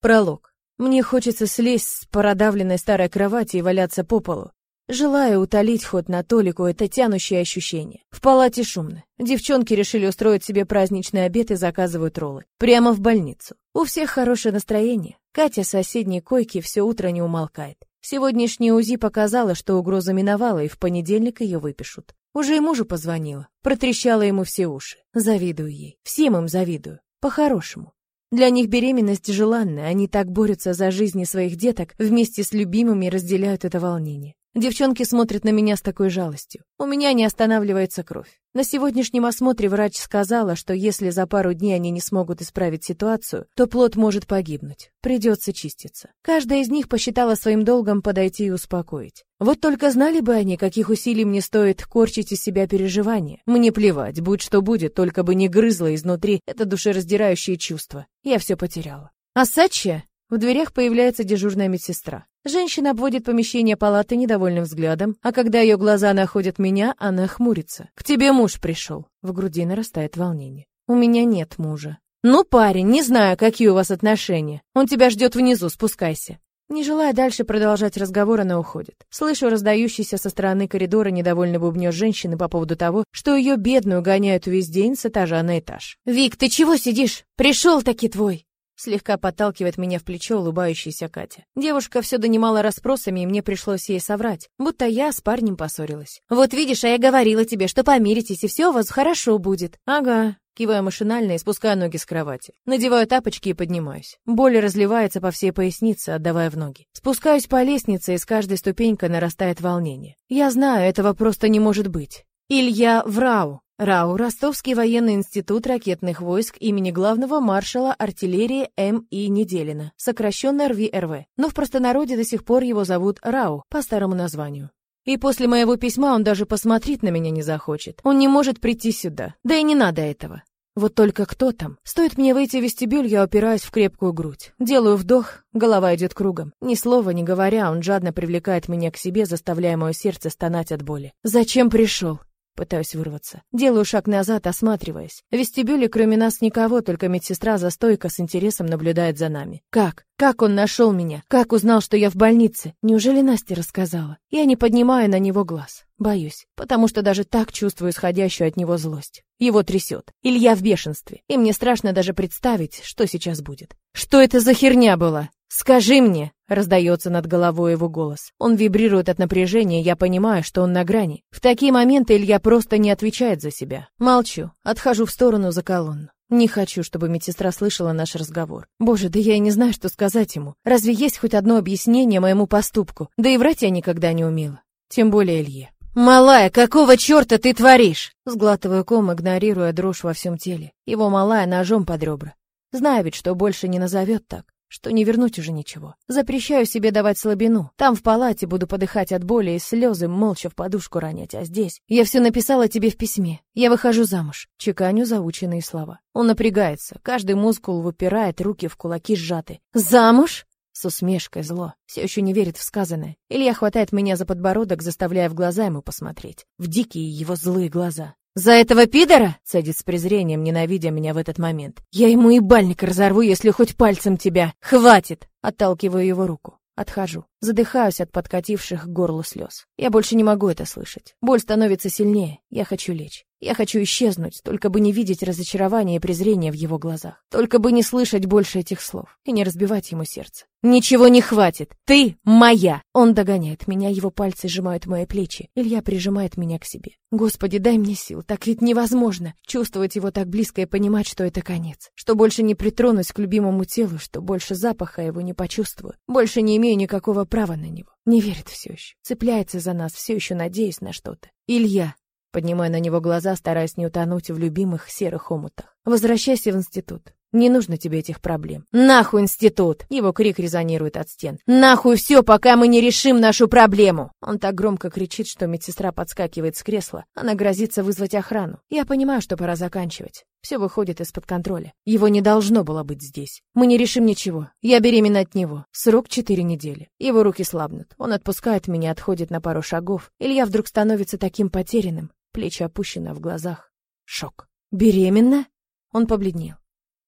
Пролог. Мне хочется слезть с продавленной старой кровати и валяться по полу. Желаю утолить хоть на толику это тянущее ощущение. В палате шумно. Девчонки решили устроить себе праздничный обед и заказывают роллы. Прямо в больницу. У всех хорошее настроение. Катя с соседней койки все утро не умолкает. Сегодняшнее УЗИ показало, что угроза миновала, и в понедельник ее выпишут. Уже и мужу позвонила. Протрещала ему все уши. Завидую ей. Всем им завидую. По-хорошему. Для них беременность желанная, они так борются за жизни своих деток, вместе с любимыми разделяют это волнение. Девчонки смотрят на меня с такой жалостью. У меня не останавливается кровь. На сегодняшнем осмотре врач сказала, что если за пару дней они не смогут исправить ситуацию, то плод может погибнуть. Придется чиститься. Каждая из них посчитала своим долгом подойти и успокоить. Вот только знали бы они, каких усилий мне стоит корчить из себя переживания. Мне плевать, будь что будет, только бы не грызло изнутри это душераздирающее чувство. Я все потеряла. А Сача в дверях появляется дежурная медсестра. Женщина обводит помещение палаты недовольным взглядом, а когда ее глаза находят меня, она хмурится. «К тебе муж пришел». В груди нарастает волнение. «У меня нет мужа». «Ну, парень, не знаю, какие у вас отношения. Он тебя ждет внизу, спускайся». Не желая дальше продолжать разговор, она уходит. Слышу раздающийся со стороны коридора недовольный бубнёж женщины по поводу того, что ее бедную гоняют весь день с этажа на этаж. «Вик, ты чего сидишь? Пришел таки твой!» Слегка подталкивает меня в плечо улыбающаяся Катя. Девушка все донимала расспросами, и мне пришлось ей соврать, будто я с парнем поссорилась. «Вот видишь, а я говорила тебе, что помиритесь, и все у вас хорошо будет». «Ага». Киваю машинально и спускаю ноги с кровати. Надеваю тапочки и поднимаюсь. Боль разливается по всей пояснице, отдавая в ноги. Спускаюсь по лестнице, и с каждой ступенькой нарастает волнение. Я знаю, этого просто не может быть. Илья Врау, РАУ, Ростовский военный институт ракетных войск имени главного маршала артиллерии М.И. Неделина, сокращенно РВРВ, но в простонародье до сих пор его зовут РАУ, по старому названию. И после моего письма он даже посмотреть на меня не захочет. Он не может прийти сюда. Да и не надо этого. Вот только кто там? Стоит мне выйти в вестибюль, я опираюсь в крепкую грудь. Делаю вдох, голова идет кругом. Ни слова не говоря, он жадно привлекает меня к себе, заставляя мое сердце стонать от боли. Зачем пришел? Пытаюсь вырваться. Делаю шаг назад, осматриваясь. В вестибюле кроме нас никого, только медсестра за стойкой с интересом наблюдает за нами. Как? Как он нашел меня? Как узнал, что я в больнице? Неужели Настя рассказала? Я не поднимаю на него глаз. Боюсь, потому что даже так чувствую исходящую от него злость. Его трясет. Илья в бешенстве. И мне страшно даже представить, что сейчас будет. Что это за херня была? Скажи мне, раздается над головой его голос. Он вибрирует от напряжения, я понимаю, что он на грани. В такие моменты Илья просто не отвечает за себя. Молчу, отхожу в сторону за колонну. Не хочу, чтобы медсестра слышала наш разговор. Боже, да я и не знаю, что сказать ему. Разве есть хоть одно объяснение моему поступку? Да и врать я никогда не умела. Тем более Илье. «Малая, какого черта ты творишь?» Сглатываю ком, игнорируя дрожь во всем теле. Его малая ножом под ребра. Знаю ведь, что больше не назовет так что не вернуть уже ничего. Запрещаю себе давать слабину. Там в палате буду подыхать от боли и слезы молча в подушку ронять, а здесь... Я все написала тебе в письме. Я выхожу замуж. Чеканю заученные слова. Он напрягается, каждый мускул выпирает, руки в кулаки сжаты. «Замуж?» С усмешкой зло. Все еще не верит в сказанное. Илья хватает меня за подбородок, заставляя в глаза ему посмотреть. В дикие его злые глаза. «За этого пидора?» — цедит с презрением, ненавидя меня в этот момент. «Я ему ебальник разорву, если хоть пальцем тебя. Хватит!» Отталкиваю его руку. Отхожу. Задыхаюсь от подкативших к горлу слез. Я больше не могу это слышать. Боль становится сильнее. Я хочу лечь. Я хочу исчезнуть, только бы не видеть разочарования и презрения в его глазах. Только бы не слышать больше этих слов и не разбивать ему сердце. «Ничего не хватит! Ты моя!» Он догоняет меня, его пальцы сжимают мои плечи. Илья прижимает меня к себе. «Господи, дай мне сил, так ведь невозможно! Чувствовать его так близко и понимать, что это конец. Что больше не притронусь к любимому телу, что больше запаха его не почувствую. Больше не имею никакого права на него. Не верит все еще. Цепляется за нас, все еще надеясь на что-то. Илья, Поднимая на него глаза, стараясь не утонуть в любимых серых омутах. «Возвращайся в институт. Не нужно тебе этих проблем. Нахуй институт! Его крик резонирует от стен. Нахуй все, пока мы не решим нашу проблему! Он так громко кричит, что медсестра подскакивает с кресла. Она грозится вызвать охрану. Я понимаю, что пора заканчивать. Все выходит из-под контроля. Его не должно было быть здесь. Мы не решим ничего. Я беременна от него. Срок четыре недели. Его руки слабнут. Он отпускает меня, отходит на пару шагов. Илья вдруг становится таким потерянным. Плечи опущены в глазах. Шок. Беременна? Он побледнел.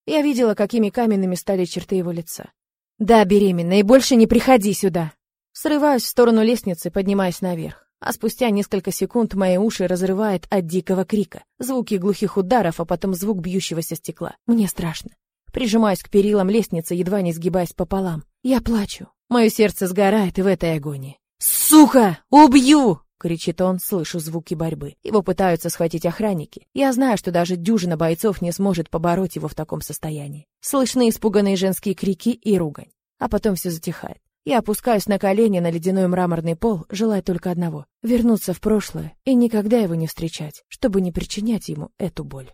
Я видела, какими каменными стали черты его лица. Да, беременна, и больше не приходи сюда. Срываюсь в сторону лестницы, поднимаясь наверх. А спустя несколько секунд мои уши разрывает от дикого крика. Звуки глухих ударов, а потом звук бьющегося стекла. Мне страшно. Прижимаюсь к перилам лестницы, едва не сгибаясь пополам. Я плачу. Мое сердце сгорает в этой агонии. «Сука! Убью!» — кричит он, слышу звуки борьбы. Его пытаются схватить охранники. Я знаю, что даже дюжина бойцов не сможет побороть его в таком состоянии. Слышны испуганные женские крики и ругань. А потом все затихает. Я опускаюсь на колени на ледяной мраморный пол, желая только одного — вернуться в прошлое и никогда его не встречать, чтобы не причинять ему эту боль.